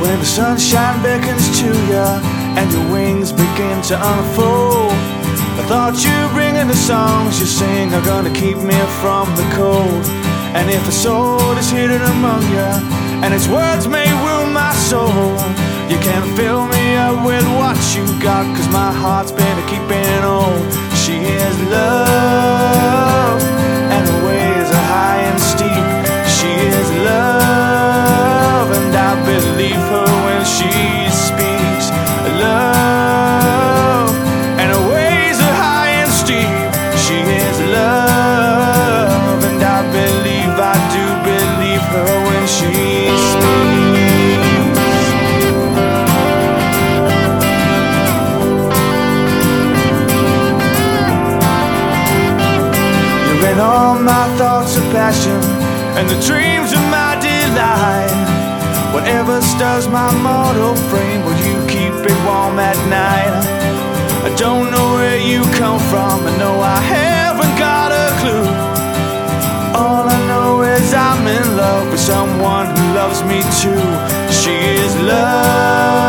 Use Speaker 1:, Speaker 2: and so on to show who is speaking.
Speaker 1: When the sunshine beckons to you and your wings begin to unfold. I thought you bringing the songs you sing are gonna keep me from the cold. And if a soul is hidden among you and its words may wound my soul, you can fill me up with what you got, cause my heart's been a keeping on. She is love, believe her when she speaks. Love, and her ways are high and steep. She is love, and I believe, I do believe her when she speaks. You're in all my thoughts of passion and the dreams of my delight. Whatever stirs my mortal frame, will you keep it warm at night? I don't know where you come from, I know I haven't got a clue. All I know is I'm in love with someone who loves me too. She is love.